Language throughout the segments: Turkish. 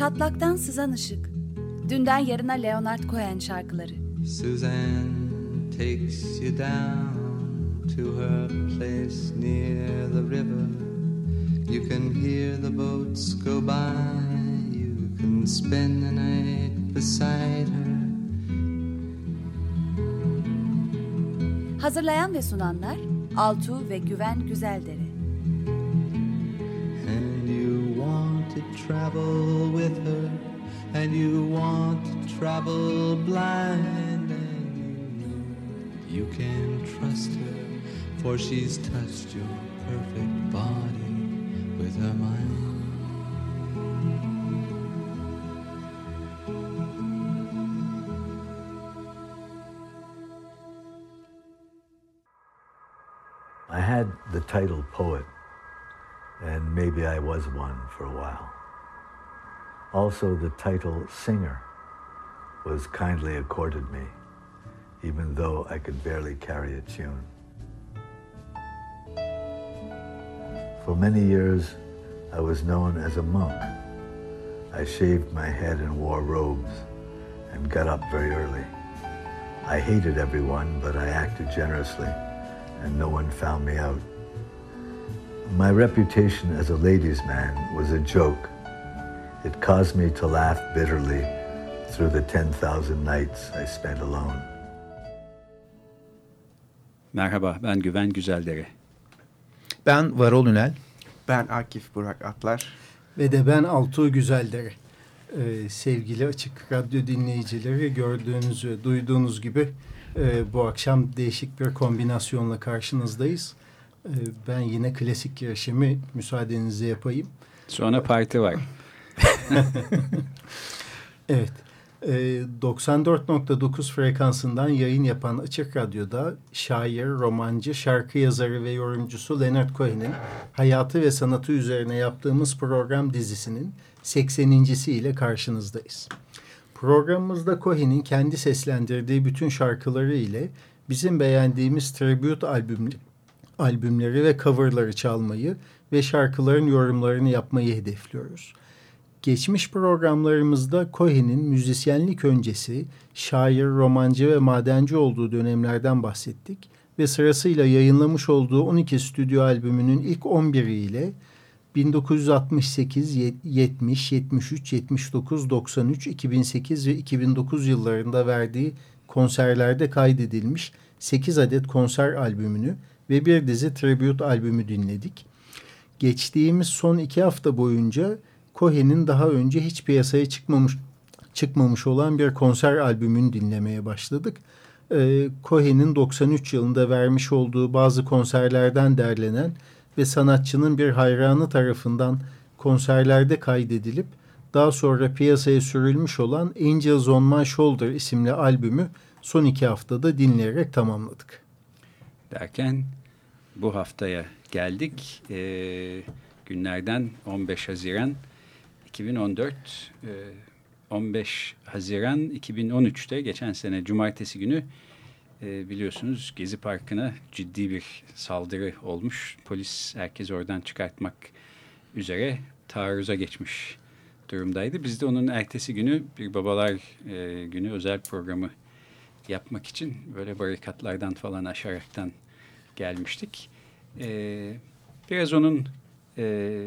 Çatlaktan sızan ışık. Dünden yarına Leonard Cohen şarkıları. Suzanne takes you down to her place near the river. You can hear the boats go by. You can spend the night beside her. Hazırlayan ve sunanlar Altu ve Güven Güzeldere. To travel with her. And you want to travel blind. And you know you can trust her. For she's touched your perfect body with her mind. I had the title poet, maybe I was one for a while. Also, the title singer was kindly accorded me, even though I could barely carry a tune. For many years, I was known as a monk. I shaved my head and wore robes and got up very early. I hated everyone, but I acted generously and no one found me out. My reputation as a ladies' man was a joke. It caused me to laugh bitterly through the 10,000 nights I spent alone. Merhaba, ben Güven Güzeldere. Ben Varol Ünel. Ben Akif Burak Atlar. Ve de ben Altuğ Güzeldere. Ee, sevgili Açık Radyo dinleyicileri gördüğünüz ve duyduğunuz gibi e, bu akşam değişik bir kombinasyonla karşınızdayız. E, ben yine klasik girişimi müsaadenizle yapayım. Sonra parti var. evet. E, 94.9 frekansından yayın yapan Açık Radyo'da şair, romancı, şarkı yazarı ve yorumcusu Leonard Cohen'in hayatı ve sanatı üzerine yaptığımız program dizisinin 80. ile karşınızdayız. Programımızda Cohen'in kendi seslendirdiği bütün şarkıları ile bizim beğendiğimiz tribute albüm, albümleri ve coverları çalmayı ve şarkıların yorumlarını yapmayı hedefliyoruz. Geçmiş programlarımızda Cohen'in müzisyenlik öncesi, şair, romancı ve madenci olduğu dönemlerden bahsettik ve sırasıyla yayınlamış olduğu 12 stüdyo albümünün ilk 11'i ile 1968, 70, 73, 79, 93, 2008 ve 2009 yıllarında verdiği konserlerde kaydedilmiş 8 adet konser albümünü ve bir dizi tribute albümü dinledik. Geçtiğimiz son iki hafta boyunca Cohen'in daha önce hiç piyasaya çıkmamış çıkmamış olan bir konser albümünü dinlemeye başladık. Ee, Cohen'in 93 yılında vermiş olduğu bazı konserlerden derlenen ve sanatçının bir hayranı tarafından konserlerde kaydedilip daha sonra piyasaya sürülmüş olan Angels on My Shoulder isimli albümü son iki haftada dinleyerek tamamladık. Derken bu haftaya geldik. Ee, günlerden 15 Haziran 2014, e, 15 Haziran 2013'te geçen sene Cumartesi günü e, biliyorsunuz Gezi Parkı'na ciddi bir saldırı olmuş. Polis herkesi oradan çıkartmak üzere taarruza geçmiş durumdaydı. Biz de onun ertesi günü bir babalar e, günü özel programı yapmak için böyle barikatlardan falan aşaraktan gelmiştik. E, biraz onun e,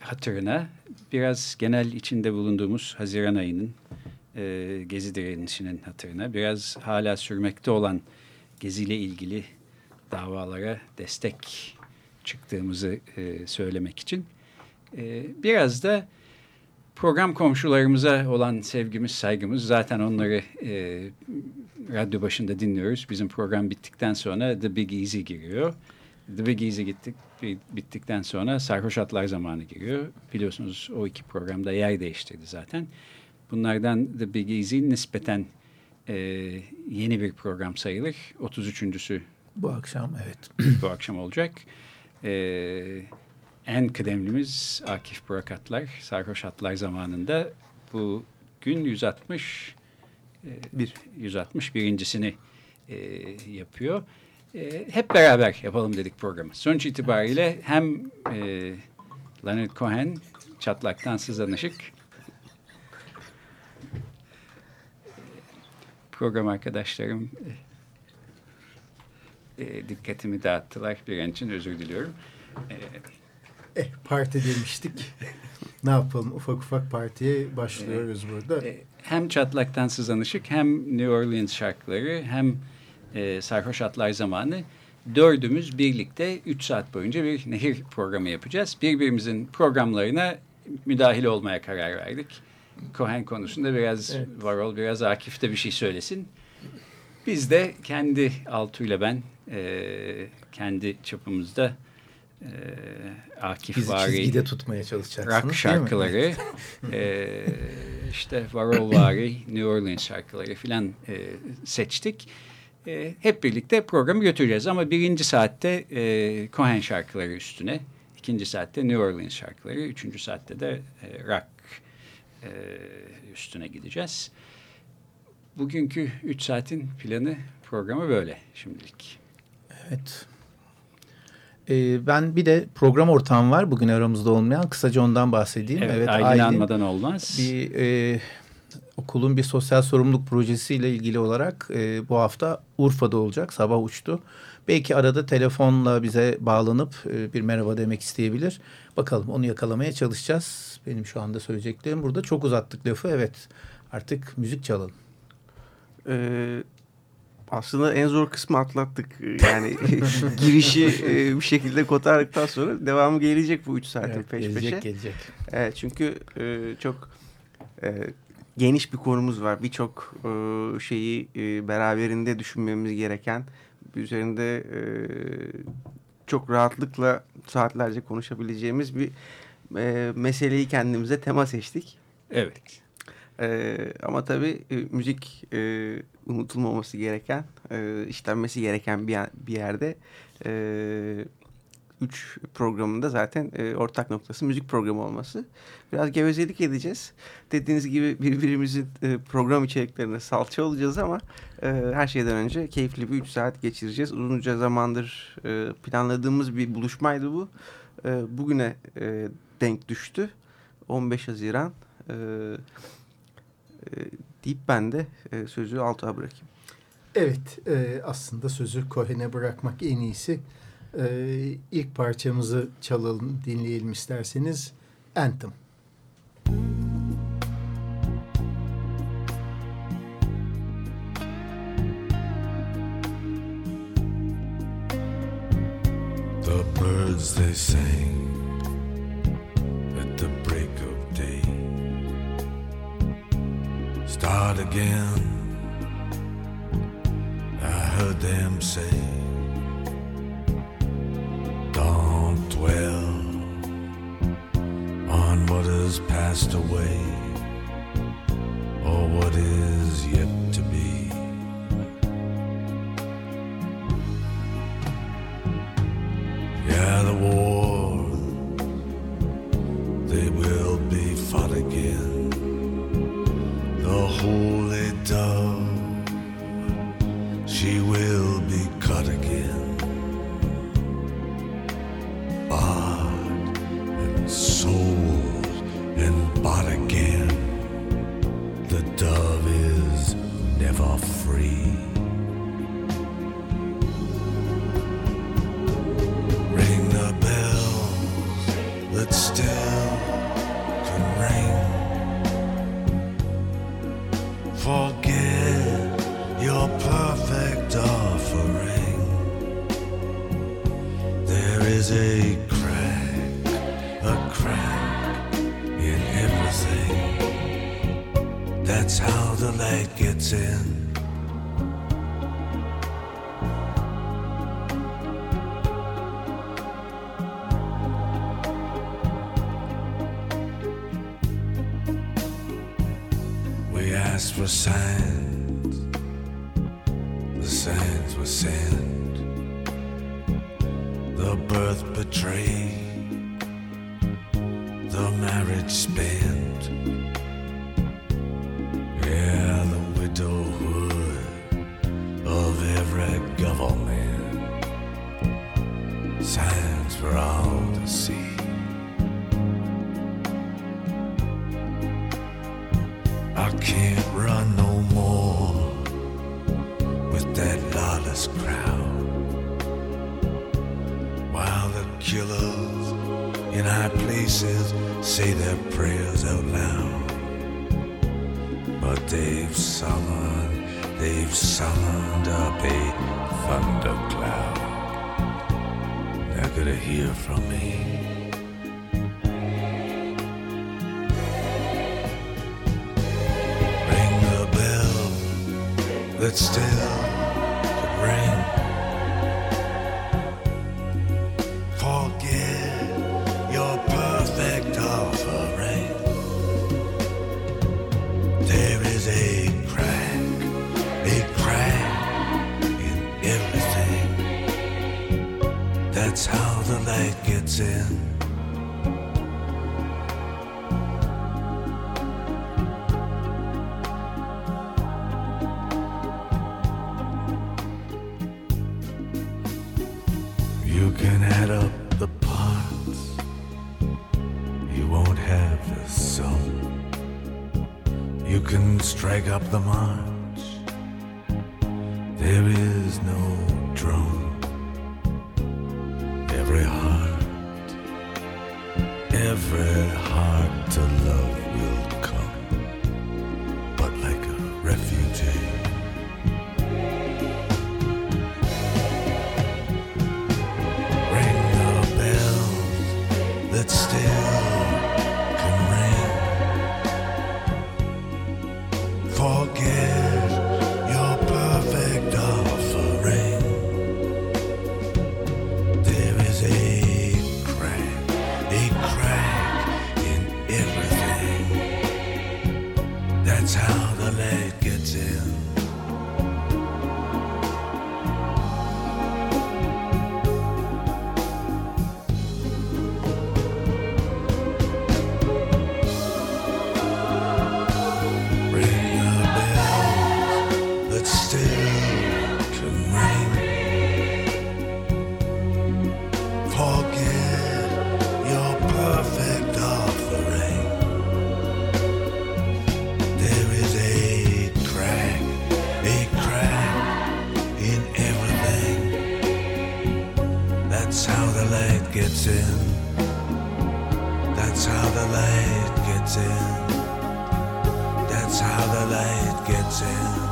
hatırına, biraz genel içinde bulunduğumuz Haziran ayının e, Gezi direnişinin hatırına, biraz hala sürmekte olan Gezi'yle ilgili davalara destek çıktığımızı e, söylemek için. E, biraz da program komşularımıza olan sevgimiz, saygımız zaten onları e, radyo başında dinliyoruz. Bizim program bittikten sonra The Big Easy giriyor. The Big Easy gittik, bittikten sonra Sarhoş Atlar zamanı giriyor. Biliyorsunuz o iki programda yer değiştirdi zaten. Bunlardan The Big Easy nispeten e, yeni bir program sayılır. 33.sü bu akşam evet. bu akşam olacak. E, en kıdemlimiz Akif Burak Atlar, Sarhoş Atlar zamanında bu gün 160 e, bir 160 birincisini e, yapıyor. E, hep beraber yapalım dedik programı. Sonuç itibariyle hem e, Leonard Cohen çatlaktan sızan ışık. Program arkadaşlarım e, e, dikkatimi dağıttılar. Bir an için özür diliyorum. E, Eh parti demiştik. ne yapalım ufak ufak partiye başlıyoruz burada. e, hem çatlaktan sızan ışık hem New Orleans şarkıları hem e, Sarhoş Atlar Zamanı dördümüz birlikte 3 saat boyunca bir nehir programı yapacağız. Birbirimizin programlarına müdahil olmaya karar verdik. Cohen konusunda biraz Evet. Varol, biraz Akif de bir şey söylesin. Biz de kendi Altuğ'yla ben e, kendi çapımızda e, Akif Bizi Vari, çizgide tutmaya çalışacaksınız rock şarkıları, e, işte Varol Vari, New Orleans şarkıları filan e, seçtik. E, hep birlikte programı götüreceğiz ama birinci saatte e, Cohen şarkıları üstüne, ikinci saatte New Orleans şarkıları, üçüncü saatte de e, rock e, üstüne gideceğiz. Bugünkü üç saatin planı programı böyle şimdilik. Evet. Ee, ben bir de program ortağım var bugün aramızda olmayan. Kısaca ondan bahsedeyim. Evet, Evet, Aylin, anmadan olmaz. bir e, okulun bir sosyal sorumluluk projesiyle ilgili olarak e, bu hafta Urfa'da olacak. Sabah uçtu. Belki arada telefonla bize bağlanıp e, bir merhaba demek isteyebilir. Bakalım onu yakalamaya çalışacağız. Benim şu anda söyleyeceklerim burada. Çok uzattık lafı. Evet artık müzik çalalım. Ee, aslında en zor kısmı atlattık. Yani girişi e, bir şekilde kotardıktan sonra devamı gelecek bu üç saate Evet, peş gelecek peşe. gelecek. Evet, çünkü e, çok e, geniş bir konumuz var. Birçok e, şeyi e, beraberinde düşünmemiz gereken, üzerinde e, çok rahatlıkla saatlerce konuşabileceğimiz bir e, meseleyi kendimize tema seçtik. Evet. Ee, ama tabii e, müzik e, unutulmaması gereken, e, işlenmesi gereken bir, bir yerde. E, üç programında zaten e, ortak noktası müzik programı olması. Biraz gevezelik edeceğiz. Dediğiniz gibi birbirimizin e, program içeriklerine salça olacağız ama e, her şeyden önce keyifli bir üç saat geçireceğiz. Uzunca zamandır e, planladığımız bir buluşmaydı bu. E, bugüne e, denk düştü. 15 Haziran. E, e, deyip ben de e, sözü Altuğ'a bırakayım. Evet, e, aslında sözü Cohen'e bırakmak en iyisi. E, ilk parçamızı çalalım, dinleyelim isterseniz. Anthem. The birds they sang Start again. I heard them say, Don't dwell on what has passed away or what is yet to be. Forget your perfect offering. There is a crack, a crack in everything. That's how the light gets in. sign. That's how the light gets in. The light gets in. That's how the light gets in.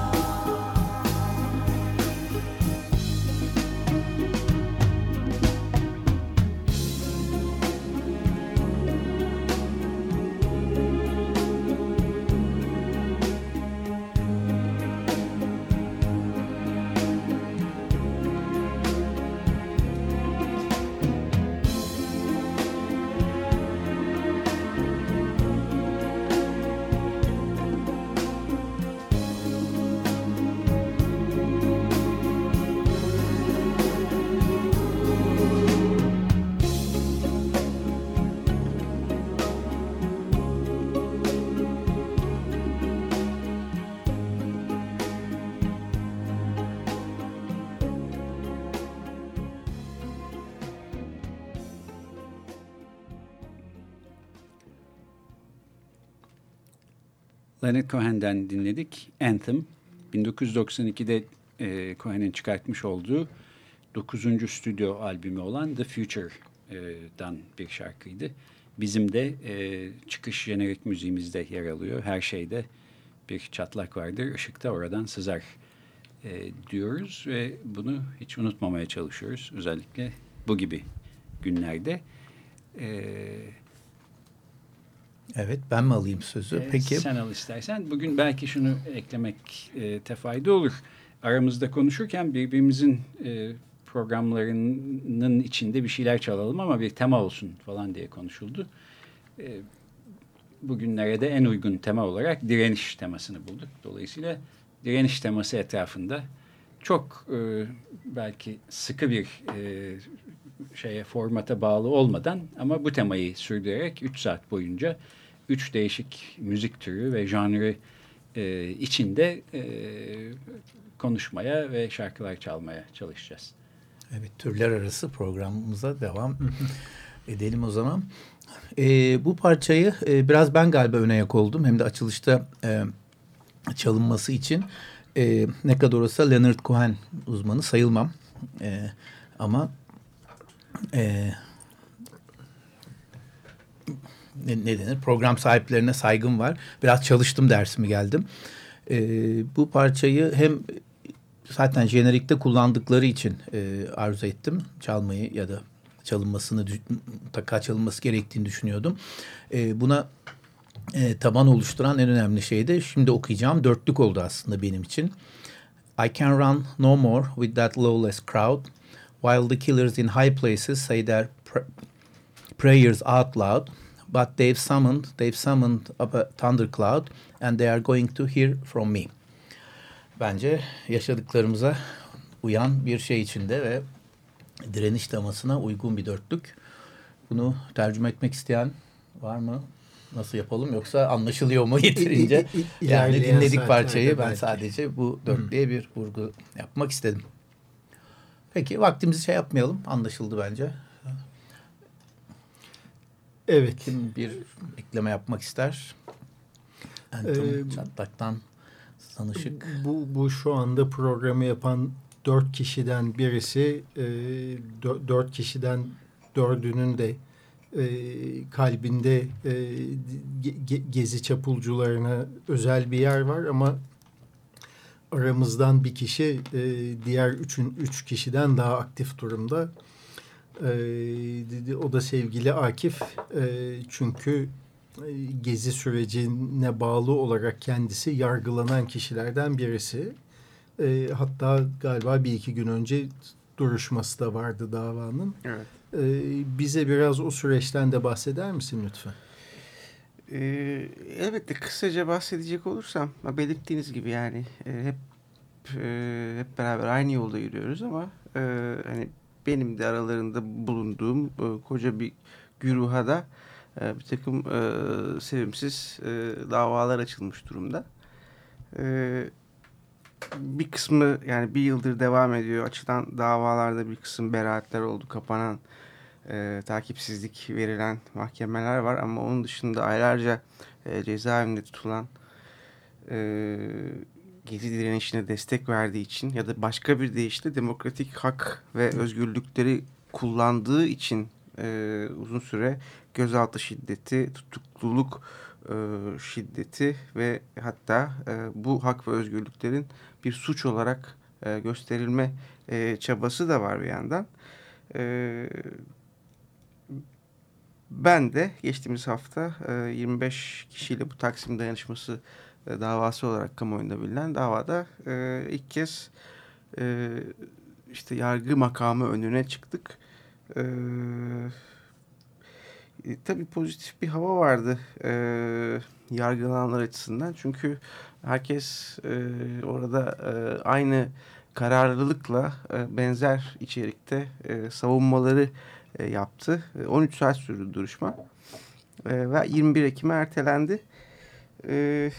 Leonard Cohen'den dinledik. Anthem. 1992'de e, Cohen'in çıkartmış olduğu 9. stüdyo albümü olan The Future'dan bir şarkıydı. Bizim de e, çıkış jenerik müziğimizde yer alıyor. Her şeyde bir çatlak vardır. Işık da oradan sızar e, diyoruz ve bunu hiç unutmamaya çalışıyoruz. Özellikle bu gibi günlerde. Evet. Evet ben mi alayım sözü? Ee, Peki. Sen al istersen. Bugün belki şunu eklemek e, tefayda olur. Aramızda konuşurken birbirimizin e, programlarının içinde bir şeyler çalalım ama bir tema olsun falan diye konuşuldu. E, bugünlere de en uygun tema olarak direniş temasını bulduk. Dolayısıyla direniş teması etrafında çok e, belki sıkı bir e, şeye formata bağlı olmadan ama bu temayı sürdürerek 3 saat boyunca üç değişik müzik türü ve janrı e, içinde e, konuşmaya ve şarkılar çalmaya çalışacağız. Evet türler arası programımıza devam edelim o zaman. E, bu parçayı e, biraz ben galiba öne yak oldum. Hem de açılışta e, çalınması için e, ne kadar olsa Leonard Cohen uzmanı sayılmam. E, ama e, ne, ne denir program sahiplerine saygım var. Biraz çalıştım dersimi geldim. E, bu parçayı hem zaten jenerikte kullandıkları için e, arzu ettim çalmayı ya da çalınmasını mutlaka çalınması gerektiğini düşünüyordum. E, buna e, taban oluşturan en önemli şey de şimdi okuyacağım dörtlük oldu aslında benim için. I can run no more with that lawless crowd while the killers in high places say their pr prayers out loud. But they've summoned, they've summoned up a thundercloud and they are going to hear from me. Bence yaşadıklarımıza uyan bir şey içinde ve direniş temasına uygun bir dörtlük. Bunu tercüme etmek isteyen var mı? Nasıl yapalım yoksa anlaşılıyor mu yeterince? yani dinledik parçayı ben sadece bu dörtlüğe bir vurgu yapmak istedim. Peki vaktimizi şey yapmayalım anlaşıldı bence. Evet. Kim bir ekleme yapmak ister? Anton ee, Çatlak'tan tanışık. Bu, bu şu anda programı yapan dört kişiden birisi e, dört kişiden dördünün de e, kalbinde e, ge, gezi çapulcularına özel bir yer var ama aramızdan bir kişi e, diğer üçün üç kişiden daha aktif durumda. E, o da sevgili Akif. E, çünkü e, gezi sürecine bağlı olarak kendisi yargılanan kişilerden birisi. E, hatta galiba bir iki gün önce duruşması da vardı davanın. Evet. E, bize biraz o süreçten de bahseder misin lütfen? Ee, elbette kısaca bahsedecek olursam belirttiğiniz gibi yani e, hep e, hep beraber aynı yolda yürüyoruz ama e, hani benim de aralarında bulunduğum e, koca bir güruha da e, bir takım e, sevimsiz e, davalar açılmış durumda. E, bir kısmı yani bir yıldır devam ediyor. Açılan davalarda bir kısım beraatler oldu. Kapanan, e, takipsizlik verilen mahkemeler var. Ama onun dışında aylarca e, cezaevinde tutulan e, Gezi direnişine destek verdiği için ya da başka bir deyişle demokratik hak ve özgürlükleri kullandığı için e, uzun süre gözaltı şiddeti, tutukluluk e, şiddeti ve hatta e, bu hak ve özgürlüklerin bir suç olarak e, gösterilme e, çabası da var bir yandan. E, ben de geçtiğimiz hafta e, 25 kişiyle bu Taksim dayanışması e, davası olarak kamuoyunda bilinen davada e, ilk kez e, işte yargı makamı önüne çıktık. E, e, tabii pozitif bir hava vardı e, yargılananlar açısından. Çünkü herkes e, orada e, aynı kararlılıkla e, benzer içerikte e, savunmaları e, yaptı. E, 13 saat sürdü duruşma. E, ve 21 Ekim'e ertelendi. E,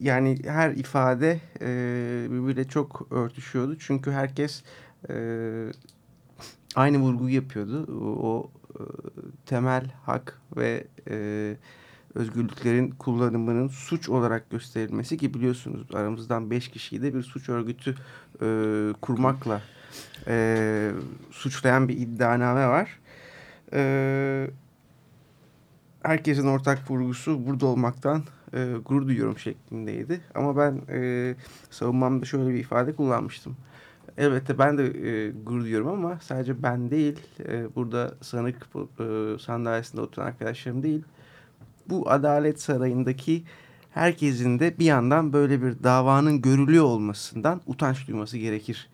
yani her ifade e, birbiriyle çok örtüşüyordu. Çünkü herkes e, aynı vurguyu yapıyordu. O, o e, temel hak ve e, özgürlüklerin kullanımının suç olarak gösterilmesi ki biliyorsunuz aramızdan beş kişiyi de bir suç örgütü e, kurmakla e, suçlayan bir iddianame var. E, herkesin ortak vurgusu burada olmaktan e, gurur duyuyorum şeklindeydi. Ama ben e, savunmamda şöyle bir ifade kullanmıştım. Elbette ben de e, gurur duyuyorum ama sadece ben değil, e, burada sanık e, sandalyesinde oturan arkadaşlarım değil. Bu Adalet Sarayı'ndaki herkesin de bir yandan böyle bir davanın görülüyor olmasından utanç duyması gerekir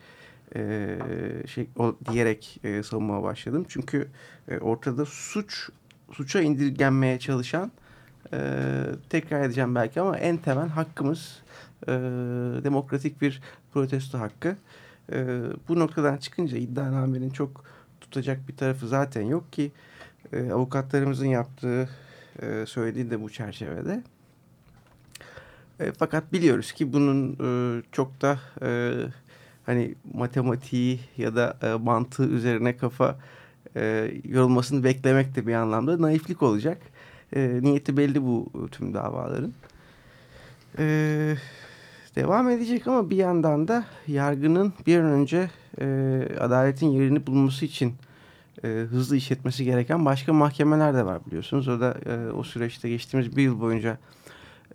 e, şey, o, diyerek e, savunmaya başladım. Çünkü e, ortada suç suça indirgenmeye çalışan e, tekrar edeceğim belki ama en temel hakkımız e, demokratik bir protesto hakkı. E, bu noktadan çıkınca iddianamenin çok tutacak bir tarafı zaten yok ki e, avukatlarımızın yaptığı e, söylediği de bu çerçevede. E, fakat biliyoruz ki bunun e, çok da e, hani matematiği ya da e, mantığı üzerine kafa e, yorulmasını beklemek de bir anlamda naiflik olacak. E, niyeti belli bu tüm davaların. Ee, devam edecek ama bir yandan da yargının bir an önce e, adaletin yerini bulması için e, hızlı işletmesi gereken başka mahkemeler de var biliyorsunuz. O da e, o süreçte geçtiğimiz bir yıl boyunca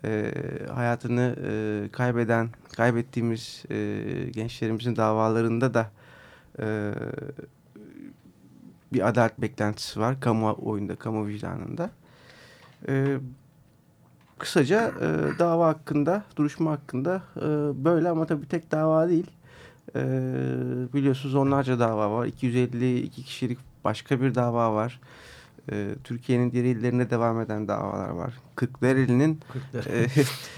e, hayatını e, kaybeden, kaybettiğimiz e, gençlerimizin davalarında da e, bir adalet beklentisi var kamu oyunda, kamu vicdanında. E, kısaca e, dava hakkında, duruşma hakkında e, böyle ama tabii tek dava değil. E, biliyorsunuz onlarca dava var. 252 kişilik başka bir dava var. E, Türkiye'nin diğer illerine devam eden davalar var. Kırklareli'nin e,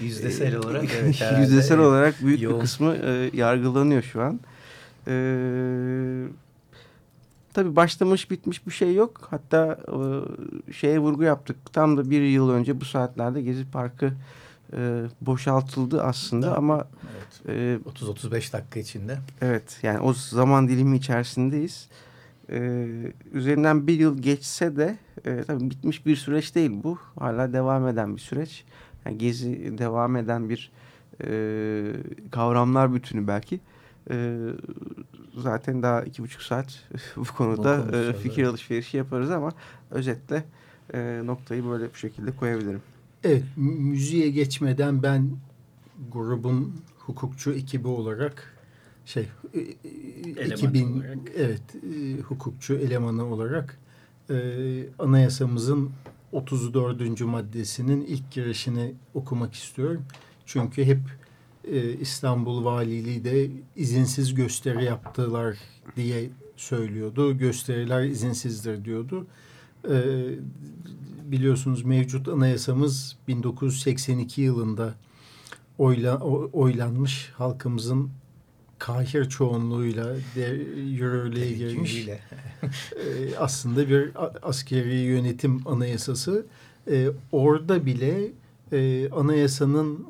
yüzdesel olarak evet, yüzdesel olarak büyük yoğun. bir kısmı e, yargılanıyor şu an. E, tabii başlamış bitmiş bir şey yok. Hatta e, şeye vurgu yaptık. Tam da bir yıl önce bu saatlerde Gezi Parkı e, boşaltıldı aslında Da, ama evet, e, 30-35 dakika içinde. Evet yani o zaman dilimi içerisindeyiz. Ee, üzerinden bir yıl geçse de e, tabii bitmiş bir süreç değil bu. Hala devam eden bir süreç. Yani gezi devam eden bir e, kavramlar bütünü belki. E, zaten daha iki buçuk saat bu konuda e, fikir evet. alışverişi yaparız ama özetle e, noktayı böyle bu şekilde koyabilirim. Evet, mü- müziğe geçmeden ben grubun hukukçu ekibi olarak şey e, e, Eleman ekibin olarak. evet e, hukukçu elemanı olarak e, anayasamızın 34. maddesinin ilk girişini okumak istiyorum. Çünkü hep e, İstanbul Valiliği de izinsiz gösteri yaptılar diye söylüyordu. Gösteriler izinsizdir diyordu. E, biliyorsunuz mevcut anayasamız 1982 yılında oyla, oylanmış halkımızın kahir çoğunluğuyla yürürlüğe girmiş e, aslında bir askeri yönetim anayasası. E, orada bile e, anayasanın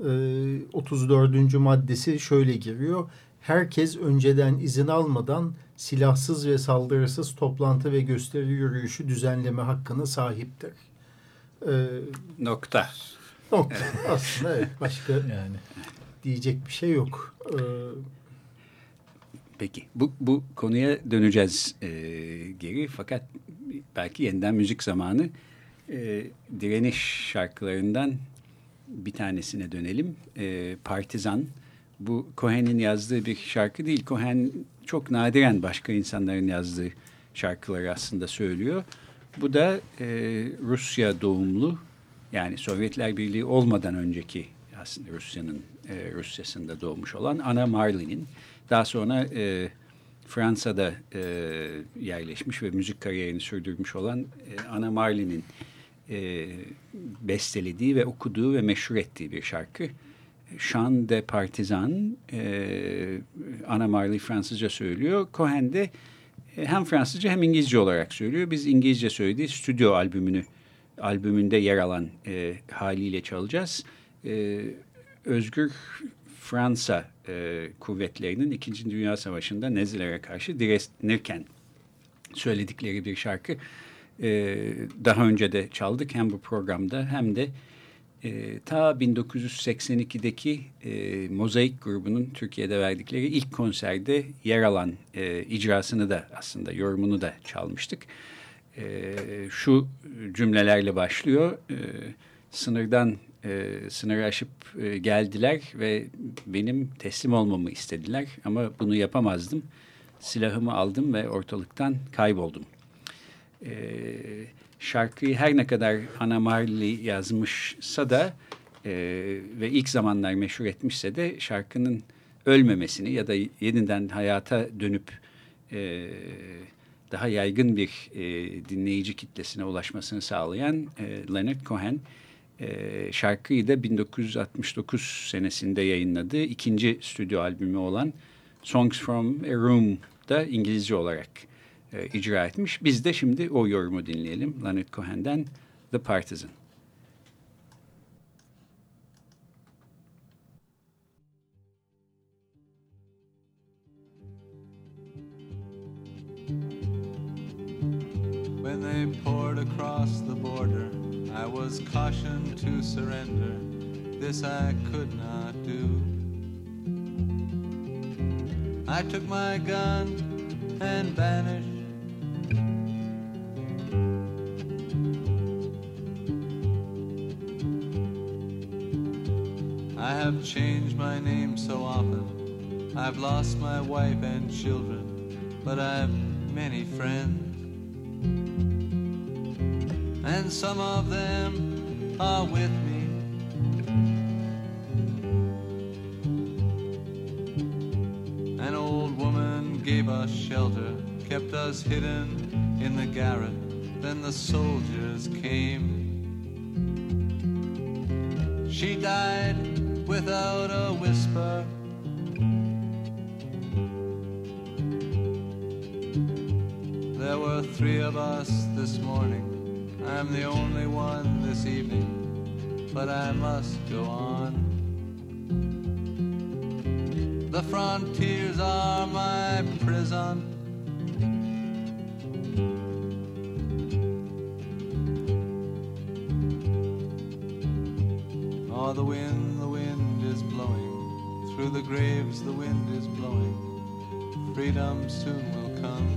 e, 34. maddesi şöyle giriyor. Herkes önceden izin almadan silahsız ve saldırısız toplantı ve gösteri yürüyüşü düzenleme hakkına sahiptir. E, Nokta. nokta. Aslında evet, başka Yani diyecek bir şey yok. E, Peki bu, bu konuya döneceğiz e, geri fakat belki yeniden müzik zamanı e, direniş şarkılarından bir tanesine dönelim. E, Partizan bu Cohen'in yazdığı bir şarkı değil. Cohen çok nadiren başka insanların yazdığı şarkıları aslında söylüyor. Bu da e, Rusya doğumlu yani Sovyetler Birliği olmadan önceki aslında Rusya'nın e, Rusya'sında doğmuş olan Anna Marlin'in daha sonra e, Fransa'da e, yerleşmiş ve müzik kariyerini sürdürmüş olan e, Anna Marlin'in e, bestelediği ve okuduğu ve meşhur ettiği bir şarkı. Chant de Partizan, e, Anna Marley Fransızca söylüyor. Cohen de e, hem Fransızca hem İngilizce olarak söylüyor. Biz İngilizce söylediği stüdyo albümünü albümünde yer alan e, haliyle çalacağız. E, Özgür Fransa e, kuvvetlerinin İkinci Dünya Savaşı'nda Nezilere karşı direnirken söyledikleri bir şarkı. E, daha önce de çaldık hem bu programda hem de e, ta 1982'deki e, Mozaik grubunun Türkiye'de verdikleri ilk konserde yer alan e, icrasını da aslında yorumunu da çalmıştık. E, şu cümlelerle başlıyor. E, sınırdan e, sınırı aşıp e, geldiler ve benim teslim olmamı istediler ama bunu yapamazdım. Silahımı aldım ve ortalıktan kayboldum. E, şarkıyı her ne kadar Anna Marley yazmışsa da e, ve ilk zamanlar meşhur etmişse de şarkının ölmemesini ya da yeniden hayata dönüp e, daha yaygın bir e, dinleyici kitlesine ulaşmasını sağlayan e, Leonard Cohen e, şarkıyı da 1969 senesinde yayınladığı ikinci stüdyo albümü olan Songs from a Room'da İngilizce olarak e, icra etmiş. Biz de şimdi o yorumu dinleyelim. Leonard Cohen'den The Partisan. When they poured across the border, I was cautioned to surrender. this I could not do. I took my gun and vanished. I have changed my name so often. I've lost my wife and children, but I've many friends. And some of them are with me. An old woman gave us shelter, kept us hidden in the garret. Then the soldiers came. She died without a whisper. There were three of us this morning. I'm the only one this evening, but I must go on. The frontiers are my prison. Graves, the wind is blowing. Freedom soon will come.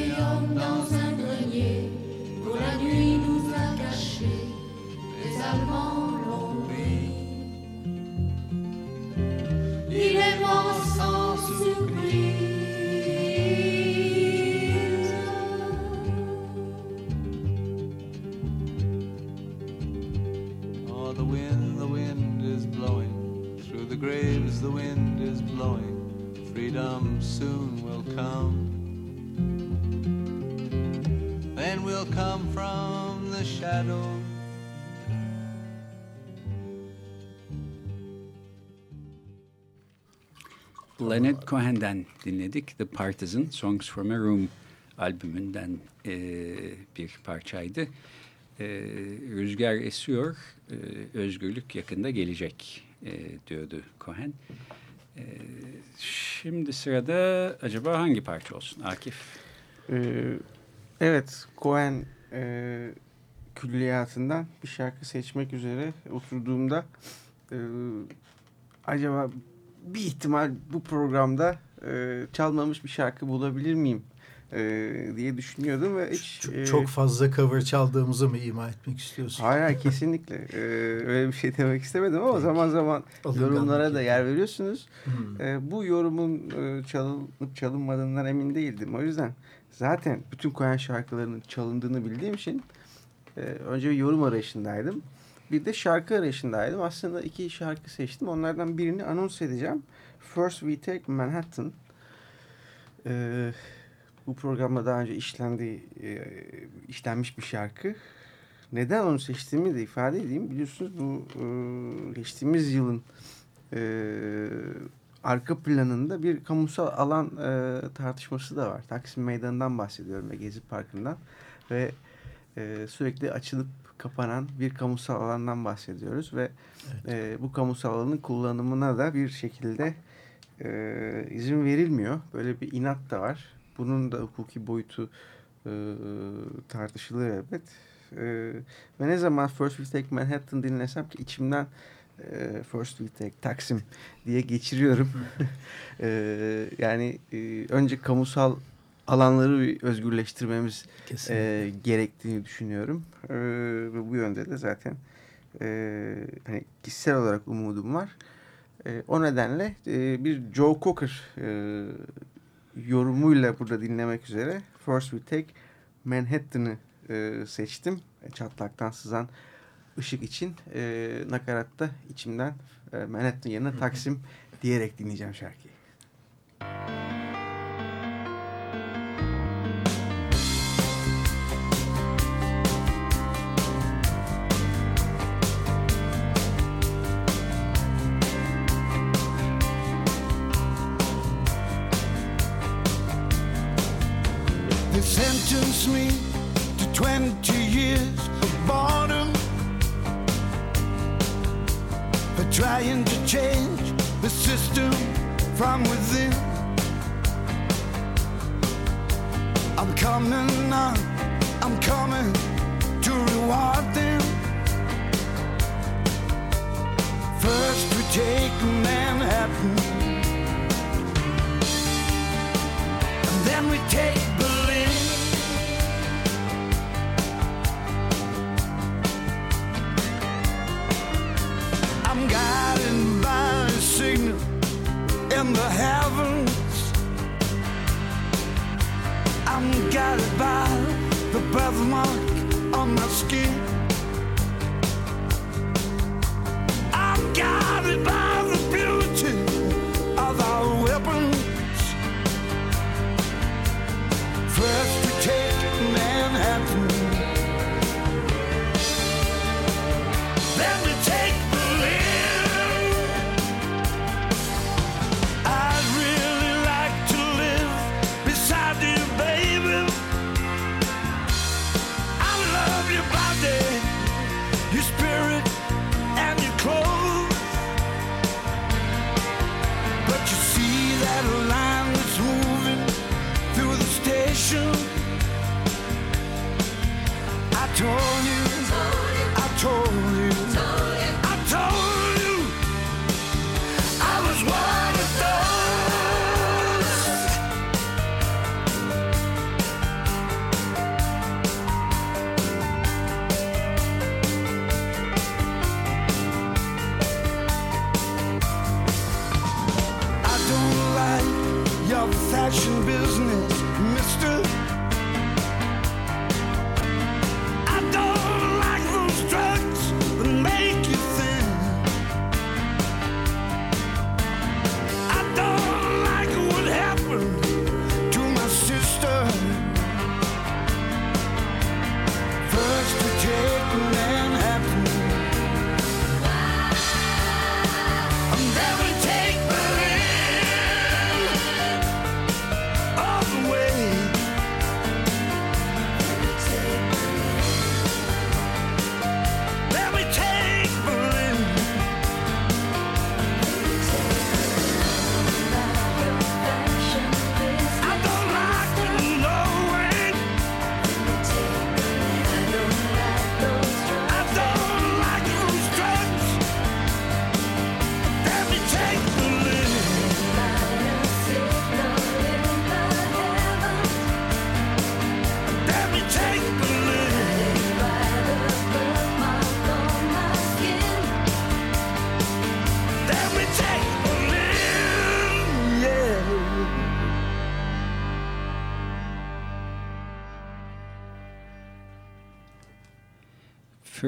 Yeah. Leonard Cohen'den dinledik. The Partisan Songs from a Room albümünden e, bir parçaydı. E, rüzgar esiyor, e, özgürlük yakında gelecek e, diyordu Cohen. E, şimdi sırada acaba hangi parça olsun Akif? Ee, evet, Cohen e, külliyatından bir şarkı seçmek üzere oturduğumda e, acaba bir ihtimal bu programda e, çalmamış bir şarkı bulabilir miyim e, diye düşünüyordum ve hiç... Çok, e, çok fazla cover çaldığımızı mı ima etmek istiyorsun? Hayır hayır kesinlikle ee, öyle bir şey demek istemedim ama zaman zaman Alınganlık yorumlara da yer veriyorsunuz. Hmm. Bu yorumun e, çalınıp çalınmadığından emin değildim. O yüzden zaten bütün Koyan şarkılarının çalındığını bildiğim için e, önce bir yorum arayışındaydım. Bir de şarkı arayışındaydım. Aslında iki şarkı seçtim. Onlardan birini anons edeceğim. First We Take Manhattan. Ee, bu programda daha önce işlendi, e, işlenmiş bir şarkı. Neden onu seçtiğimi de ifade edeyim. Biliyorsunuz bu e, geçtiğimiz yılın e, arka planında bir kamusal alan e, tartışması da var. Taksim Meydanı'ndan bahsediyorum ve Gezi Parkı'ndan. Ve e, sürekli açılıp kapanan bir kamusal alandan bahsediyoruz. Ve e, bu kamusal alanın kullanımına da bir şekilde e, izin verilmiyor. Böyle bir inat da var. Bunun da hukuki boyutu e, tartışılır elbet. E, ve ne zaman First We Take Manhattan dinlesem ki içimden e, First We Take Taksim diye geçiriyorum. e, yani e, önce kamusal alanları bir özgürleştirmemiz Kesinlikle. e, gerektiğini düşünüyorum. E, bu yönde de zaten e, hani kişisel olarak umudum var. E, o nedenle e, bir Joe Cocker e, yorumuyla burada dinlemek üzere First We Take Manhattan'ı e, seçtim. E, çatlaktan sızan ışık için e, nakaratta içimden e, Manhattan yerine Taksim diyerek dinleyeceğim şarkıyı. They 20 years of boredom for trying to change the system from within. I'm coming on, I'm coming to reward them. First we take Manhattan,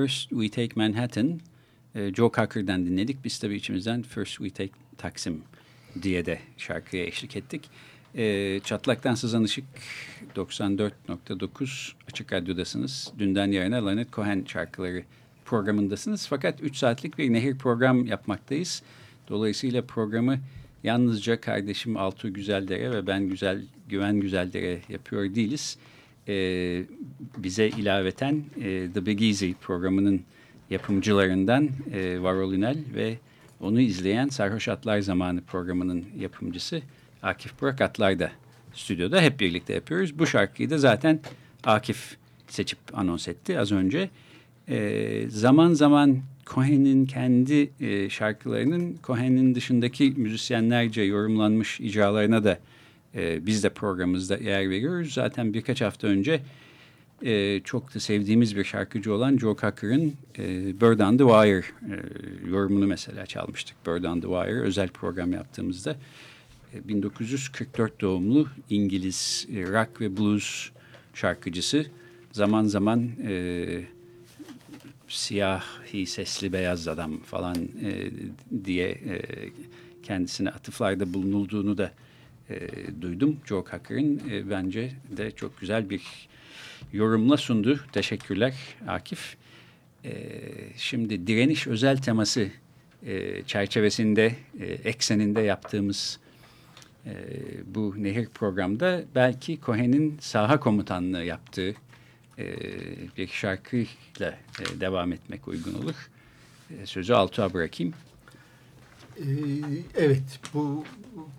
First We Take Manhattan, e, Joe Cocker'dan dinledik. Biz tabii içimizden First We Take Taksim diye de şarkıya eşlik ettik. E, Çatlaktan Sızan Işık 94.9 Açık Radyo'dasınız. Dünden yarına Lanet Cohen şarkıları programındasınız. Fakat 3 saatlik bir nehir program yapmaktayız. Dolayısıyla programı yalnızca kardeşim Altuğ Güzeldere ve ben Güzel Güven Güzeldere yapıyor değiliz. Ee, bize ilaveten e, The Big Easy programının yapımcılarından e, Varol Ünel ve onu izleyen Sarhoş Atlar Zamanı programının yapımcısı Akif Burak Atlar da stüdyoda hep birlikte yapıyoruz. Bu şarkıyı da zaten Akif seçip anons etti az önce. Ee, zaman zaman Cohen'in kendi e, şarkılarının Cohen'in dışındaki müzisyenlerce yorumlanmış icralarına da e, biz de programımızda yer veriyoruz. Zaten birkaç hafta önce e, çok da sevdiğimiz bir şarkıcı olan Joe Cocker'ın e, Bird on the Wire e, yorumunu mesela çalmıştık. Bird on the Wire özel program yaptığımızda. 1944 doğumlu İngiliz rock ve blues şarkıcısı. Zaman zaman e, siyahi sesli beyaz adam falan e, diye e, kendisine atıflarda bulunulduğunu da e, duydum. Joe Cocker'ın e, bence de çok güzel bir yorumla sundu. Teşekkürler Akif. E, şimdi direniş özel teması e, çerçevesinde, e, ekseninde yaptığımız e, bu nehir programda belki Cohen'in saha komutanlığı yaptığı e, bir şarkıyla e, devam etmek uygun olur. E, sözü Altuğ'a bırakayım. Ee, evet, bu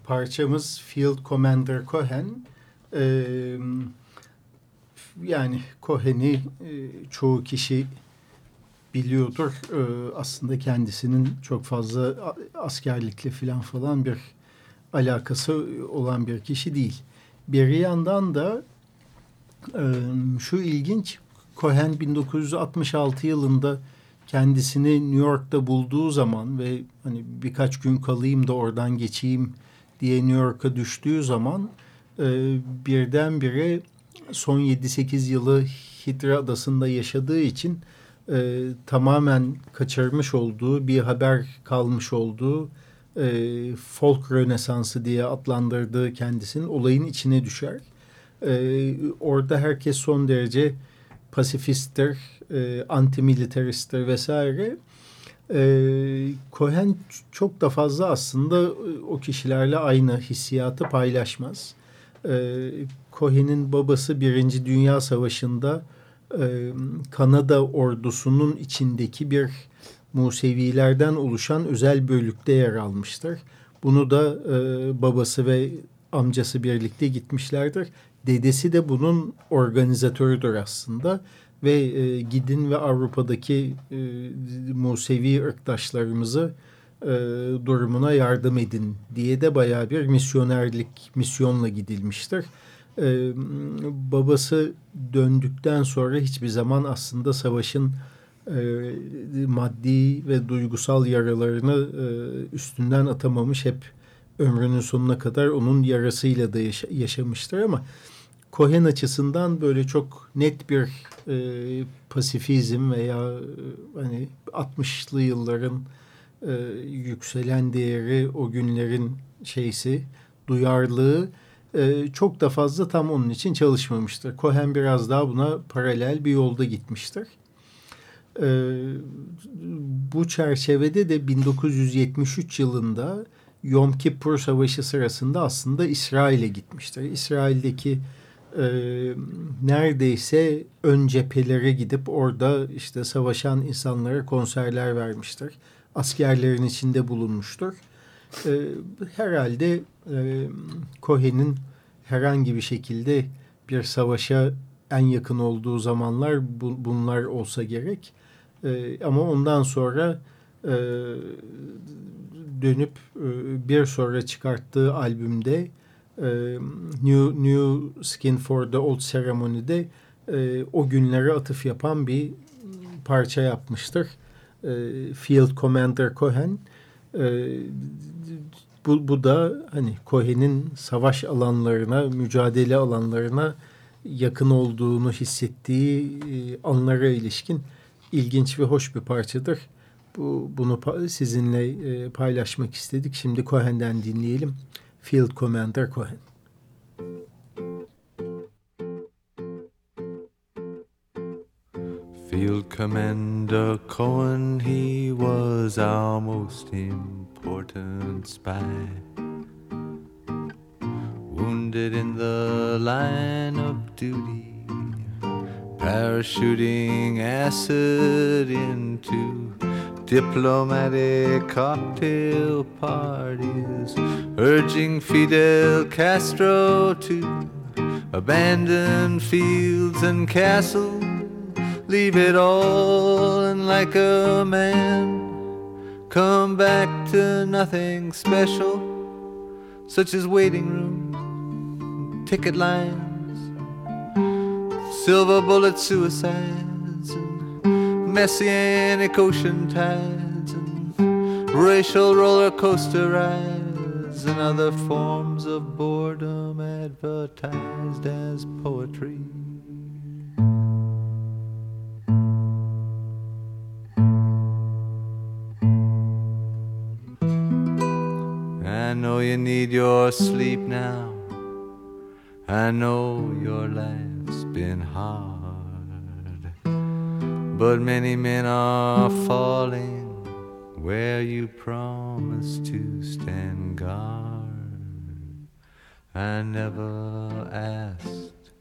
parçamız Field Commander Cohen. Ee, yani Cohen'i e, çoğu kişi biliyordur. Ee, aslında kendisinin çok fazla askerlikle falan falan bir alakası olan bir kişi değil. Bir yandan da e, şu ilginç, Cohen 1966 yılında kendisini New York'ta bulduğu zaman ve hani birkaç gün kalayım da oradan geçeyim diye New York'a düştüğü zaman e, birdenbire son 7-8 yılı Hidra Adası'nda yaşadığı için e, tamamen kaçırmış olduğu bir haber kalmış olduğu e, folk rönesansı diye adlandırdığı kendisinin olayın içine düşer. E, orada herkes son derece pasifisttir, e, antimilitaristtir vesaire. E, Cohen çok da fazla aslında o kişilerle aynı hissiyatı paylaşmaz. E, Cohen'in babası Birinci Dünya Savaşı'nda e, Kanada ordusunun içindeki bir Musevilerden oluşan özel bölükte yer almıştır. Bunu da e, babası ve amcası birlikte gitmişlerdir. Dedesi de bunun organizatörüdür aslında ve e, gidin ve Avrupa'daki e, Musevi ırktaşlarımızı e, durumuna yardım edin diye de baya bir misyonerlik misyonla gidilmiştir. E, babası döndükten sonra hiçbir zaman aslında savaşın e, maddi ve duygusal yaralarını e, üstünden atamamış hep ömrünün sonuna kadar onun yarasıyla da yaşa yaşamıştır ama Cohen açısından böyle çok net bir e, pasifizm veya e, hani 60'lı yılların e, yükselen değeri o günlerin şeysi duyarlılığı e, çok da fazla tam onun için çalışmamıştır. Cohen biraz daha buna paralel bir yolda gitmiştir. E, bu çerçevede de 1973 yılında Yom Kippur Savaşı sırasında aslında İsrail'e gitmiştir. İsrail'deki e, neredeyse ön cephelere gidip orada işte savaşan insanlara konserler vermiştir. Askerlerin içinde bulunmuştur. E, herhalde e, Cohen'in herhangi bir şekilde bir savaşa en yakın olduğu zamanlar bu, bunlar olsa gerek. E, ama ondan sonra e, dönüp e, bir sonra çıkarttığı albümde e, New, New Skin for the Old Ceremony'de e, o günlere atıf yapan bir parça yapmıştır. E, Field Commander Cohen. E, bu, bu da hani Cohen'in savaş alanlarına, mücadele alanlarına yakın olduğunu hissettiği e, anlara ilişkin ilginç ve hoş bir parçadır. Bu, bunu sizinle e, paylaşmak istedik. Şimdi Cohen'den dinleyelim. Field Commander Cohen. Field Commander Cohen, he was our most important spy. Wounded in the line of duty parachuting acid into diplomatic cocktail parties, urging Fidel Castro to abandon fields and castles, leave it all and like a man come back to nothing special, such as waiting rooms, ticket lines silver bullet suicides and messianic ocean tides and racial roller coaster rides and other forms of boredom advertised as poetry. I know you need your sleep now. I know your life's been hard. But many men are falling where you promised to stand guard. I never asked,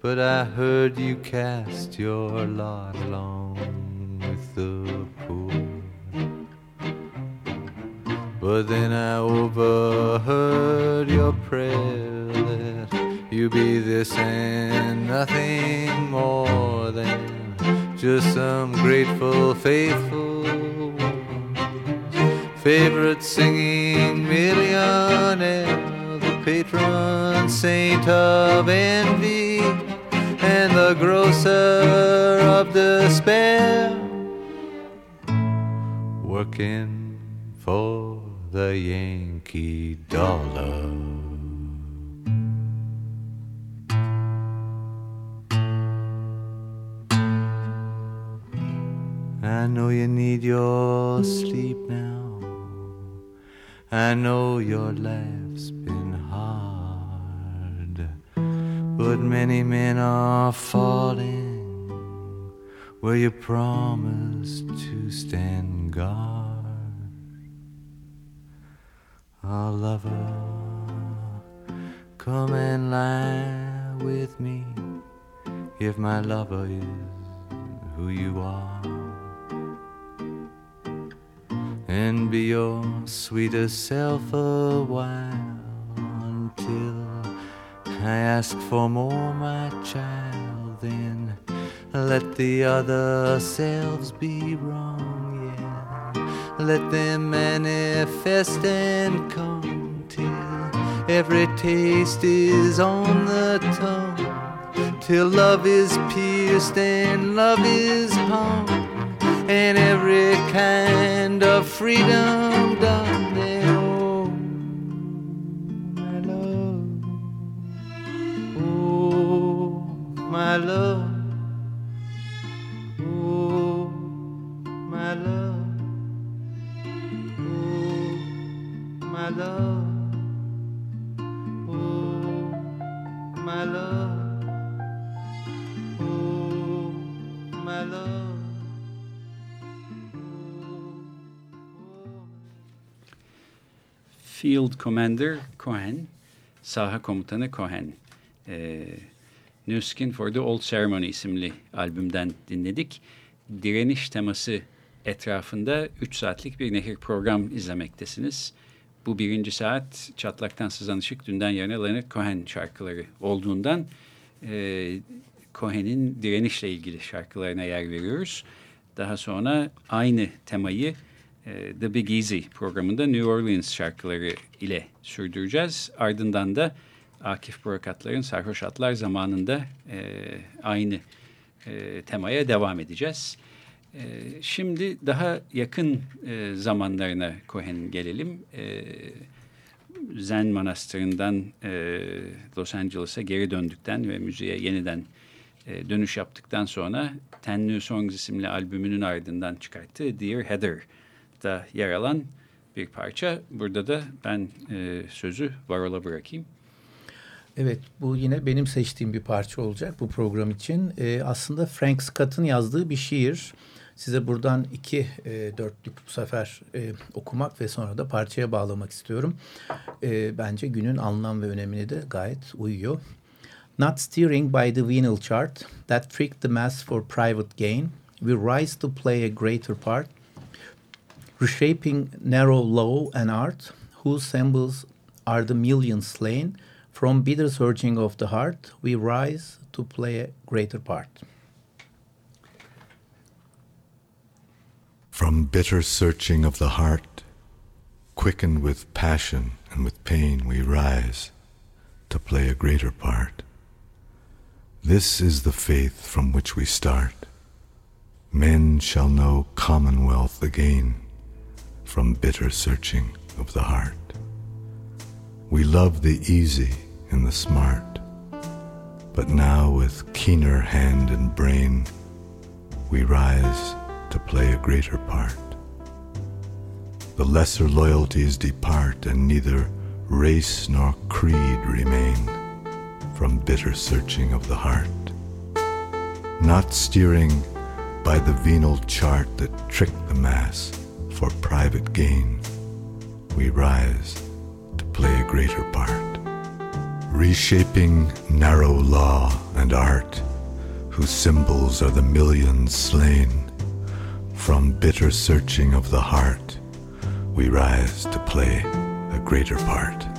but I heard you cast your lot along with the poor. But then I overheard your prayer that you be this and nothing more than just some grateful, faithful favorite singing millionaire, the patron saint of envy, and the grocer of despair, working for the Yankee dollar. Need your sleep now. I know your life's been hard. But many men are falling where you promised to stand guard. Oh, lover, come and lie with me if my lover is who you are. And be your sweetest self a while until I ask for more, my child. Then let the other selves be wrong, yeah. Let them manifest and come till every taste is on the tongue. Till love is pierced and love is hung, and every kind of freedom done. Field Commander Cohen, saha komutanı Cohen. Ee, New Skin for the Old Ceremony isimli albümden dinledik. Direniş teması etrafında 3 saatlik bir nehir program izlemektesiniz. Bu birinci saat Çatlaktan Sızan Işık Dünden Yarına Leonard Cohen şarkıları olduğundan e, Cohen'in direnişle ilgili şarkılarına yer veriyoruz. Daha sonra aynı temayı e, The Big Easy programında New Orleans şarkıları ile sürdüreceğiz. Ardından da Akif Burakatlar'ın Sarhoş Atlar zamanında e, aynı e, temaya devam edeceğiz. E, şimdi daha yakın e, zamanlarına Cohen gelelim. E, Zen Manastırı'ndan e, Los Angeles'a geri döndükten ve müziğe yeniden e, dönüş yaptıktan sonra Ten New Songs isimli albümünün ardından çıkarttığı Dear Heather'da yer alan bir parça. Burada da ben e, sözü Varol'a bırakayım. Evet bu yine benim seçtiğim bir parça olacak bu program için. Ee, aslında Frank Scott'ın yazdığı bir şiir. Size buradan iki e, dörtlük bu sefer e, okumak ve sonra da parçaya bağlamak istiyorum. E, bence günün anlam ve önemine de gayet uyuyor. Not steering by the venal chart that tricked the mass for private gain, we rise to play a greater part, reshaping narrow law and art, whose symbols are the millions slain, From bitter searching of the heart, we rise to play a greater part. From bitter searching of the heart, quickened with passion and with pain, we rise to play a greater part. This is the faith from which we start. Men shall know commonwealth again from bitter searching of the heart. We love the easy and the smart, but now with keener hand and brain, we rise to play a greater part. The lesser loyalties depart, and neither race nor creed remain from bitter searching of the heart. Not steering by the venal chart that tricked the mass for private gain, we rise to play a greater part. Reshaping narrow law and art, whose symbols are the millions slain, from bitter searching of the heart, we rise to play a greater part.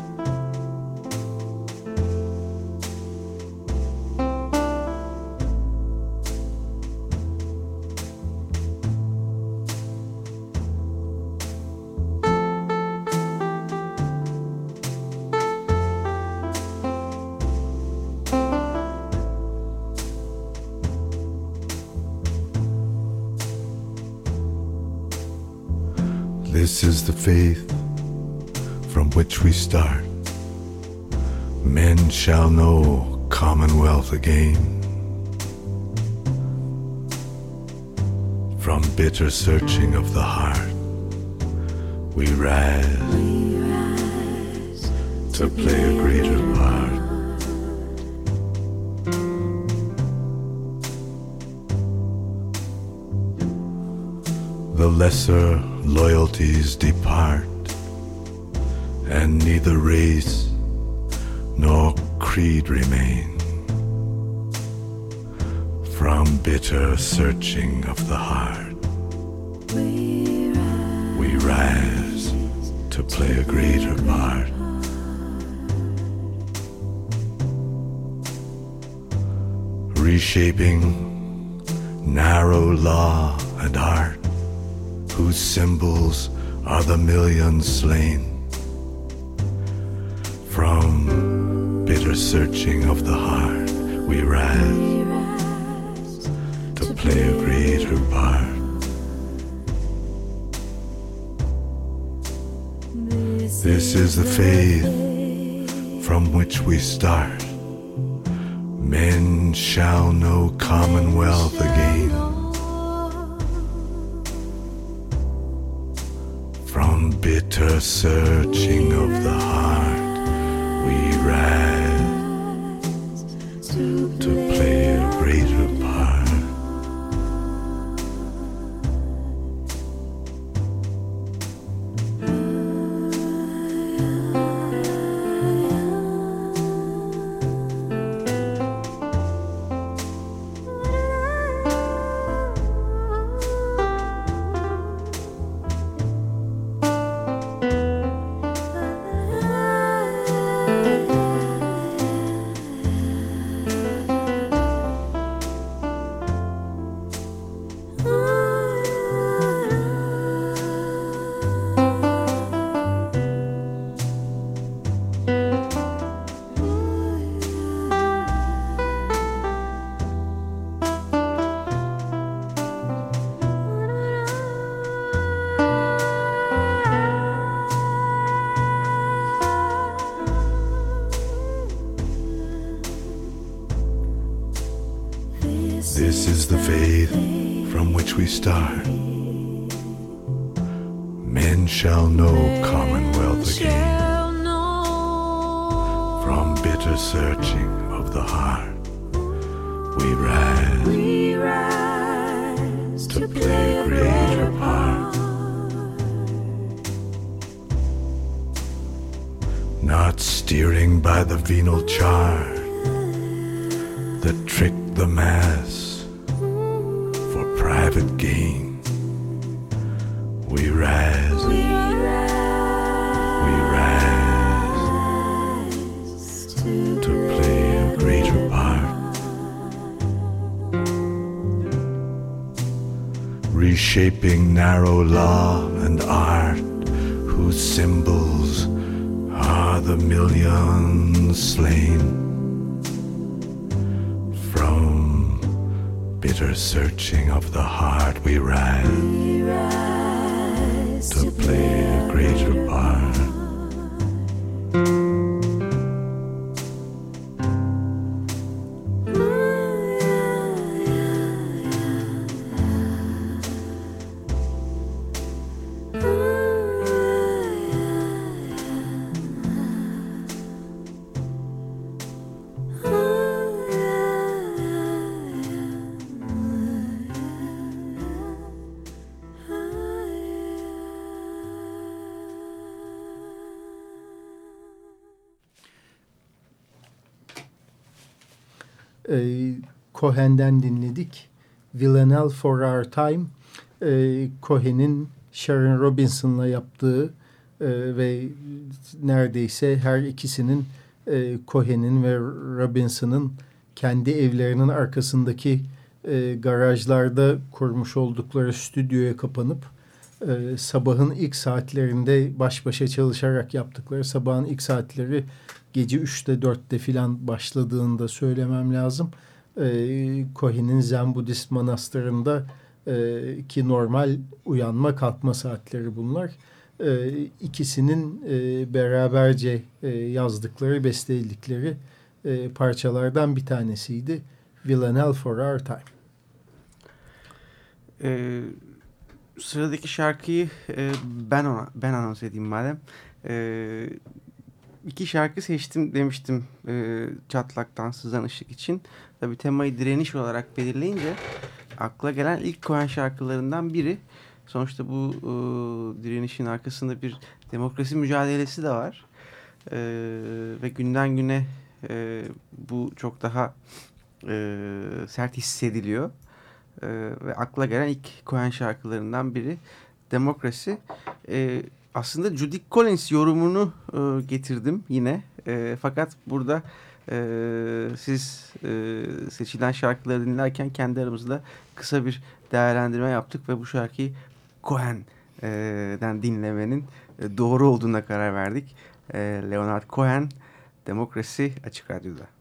Faith from which we start. Men shall know commonwealth again. From bitter searching of the heart, we rise, to play a greater part. Lesser loyalties depart, and neither race nor creed remain. From bitter searching of the heart, we rise to play a greater part. Reshaping narrow law and art whose symbols are the millions slain. From bitter searching of the heart, we rise to play a greater part. This is the faith from which we start. Men shall know commonwealth again. Bitter searching of the heart, we rise Not steering by the venal chart that tricked the mass for private gain. We rise, we rise to play a greater part. Reshaping narrow law and art, whose symbols the millions slain from bitter searching of the heart we rise, we rise to, to play a greater part. Cohen'den dinledik. Villanelle for Our Time. E, Cohen'in Sharon Robinson'la yaptığı e, ve neredeyse her ikisinin e, Cohen'in ve Robinson'ın kendi evlerinin arkasındaki e, garajlarda kurmuş oldukları stüdyoya kapanıp e, sabahın ilk saatlerinde baş başa çalışarak yaptıkları sabahın ilk saatleri gece 3'te 4'te filan başladığında söylemem lazım. E, Kohi'nin Zen Budist Manastırı'nda e, ki normal uyanma kalkma saatleri bunlar. E, ikisinin e, beraberce e, yazdıkları, besteledikleri e, parçalardan bir tanesiydi. Villanelle for Our Time. Ee, sıradaki şarkıyı e, ben ona ben anons edeyim madem. Ee, iki şarkı seçtim demiştim e, Çatlak'tan Sızan Işık için. Tabii temayı direniş olarak belirleyince akla gelen ilk Cohen şarkılarından biri. Sonuçta bu e, direnişin arkasında bir demokrasi mücadelesi de var. E, ve günden güne e, bu çok daha e, sert hissediliyor. E, ve akla gelen ilk Cohen şarkılarından biri Demokrasi. E, aslında Judy Collins yorumunu e, getirdim yine. E, fakat burada e, siz e, seçilen şarkıları dinlerken kendi aramızda kısa bir değerlendirme yaptık ve bu şarkıyı Cohen'den dinlemenin e, doğru olduğuna karar verdik. E, Leonard Cohen, Demokrasi Açık Radyo'da.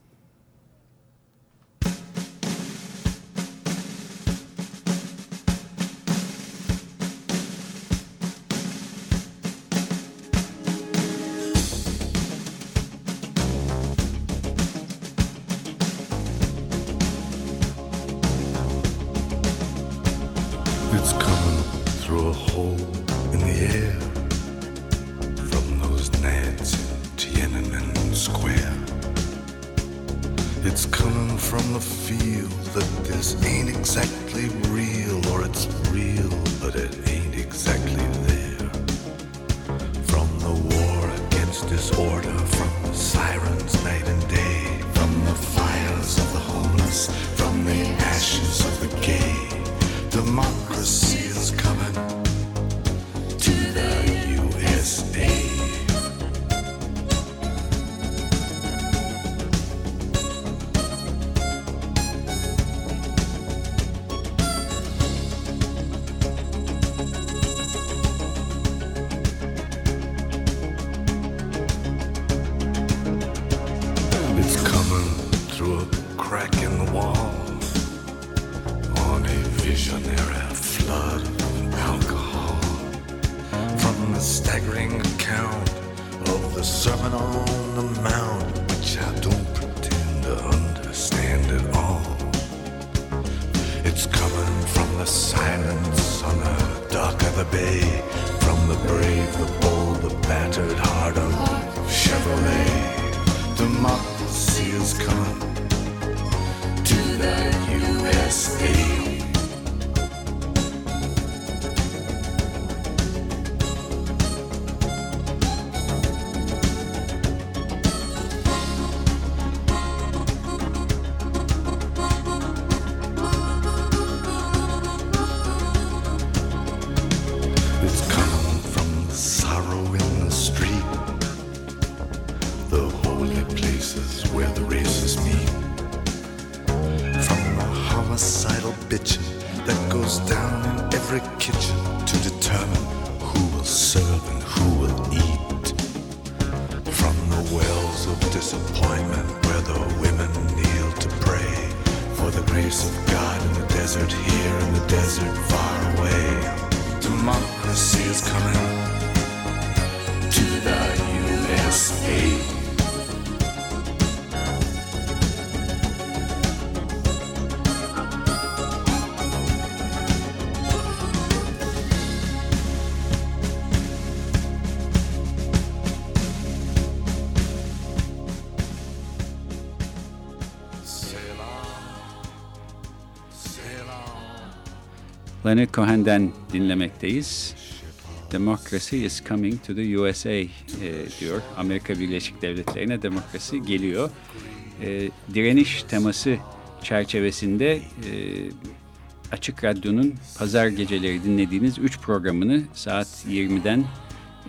Grace of God in the desert here, in the desert far away. Democracy is coming Leonard Cohen'den dinlemekteyiz. Democracy is coming to the USA e, diyor. Amerika Birleşik Devletleri'ne demokrasi geliyor. E, direniş teması çerçevesinde e, Açık Radyo'nun pazar geceleri dinlediğiniz 3 programını saat 20'den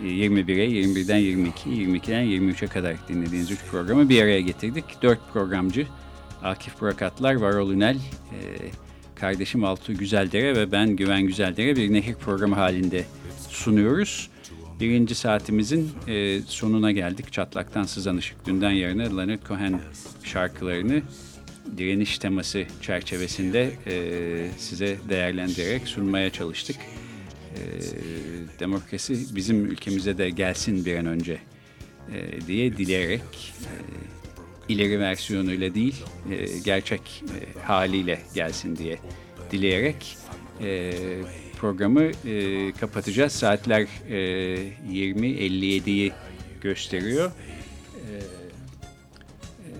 21'e, 21'den 22, 22'den 23'e kadar dinlediğiniz 3 programı bir araya getirdik. 4 programcı Akif Burakatlar, Varol Ünel, e, kardeşim Altuğ Güzeldere ve ben Güven Güzeldere bir nehir programı halinde sunuyoruz. Birinci saatimizin e, sonuna geldik. Çatlaktan Sızan Işık dünden yarına Leonard Cohen şarkılarını direniş teması çerçevesinde e, size değerlendirerek sunmaya çalıştık. E, demokrasi bizim ülkemize de gelsin bir an önce e, diye dileyerek e, ileri versiyonuyla değil e, gerçek e, haliyle gelsin diye dileyerek e, programı e, kapatacağız. Saatler e, 20.57'yi gösteriyor. E, e,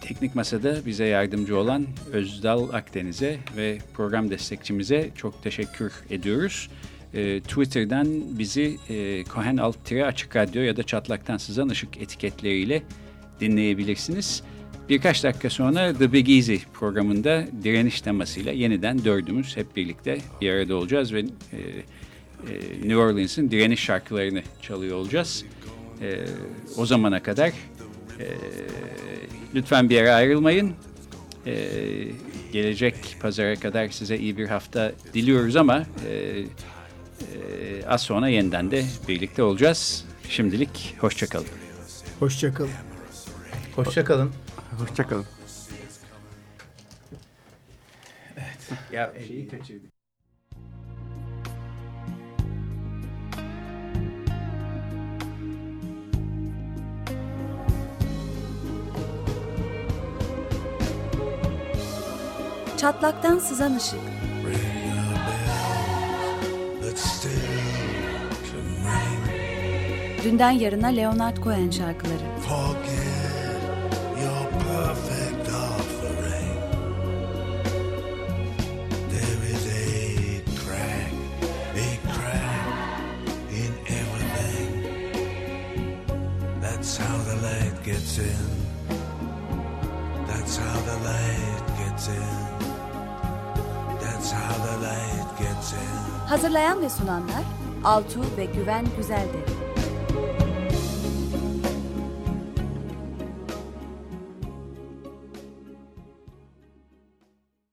teknik Masa'da bize yardımcı olan Özdal Akdeniz'e ve program destekçimize çok teşekkür ediyoruz. E, Twitter'dan bizi e, Cohen Alt Açık Radyo ya da Çatlaktan Sızan Işık etiketleriyle dinleyebilirsiniz. Birkaç dakika sonra The Big Easy programında direniş temasıyla yeniden dördümüz hep birlikte bir arada olacağız ve e, e, New Orleans'ın direniş şarkılarını çalıyor olacağız. E, o zamana kadar e, lütfen bir yere ayrılmayın. E, gelecek pazara kadar size iyi bir hafta diliyoruz ama e, e, az sonra yeniden de birlikte olacağız. Şimdilik hoşçakalın. Hoşçakalın. Hoşçakalın. Hoşçakalın. Ya şeyi kaçırdık. Çatlaktan Sızan ring. Dünden yarına Leonard Cohen şarkıları Forget gets in. That's how the light gets in. That's how the light gets in. Hazırlayan ve sunanlar Altuğ ve Güven Güzeldere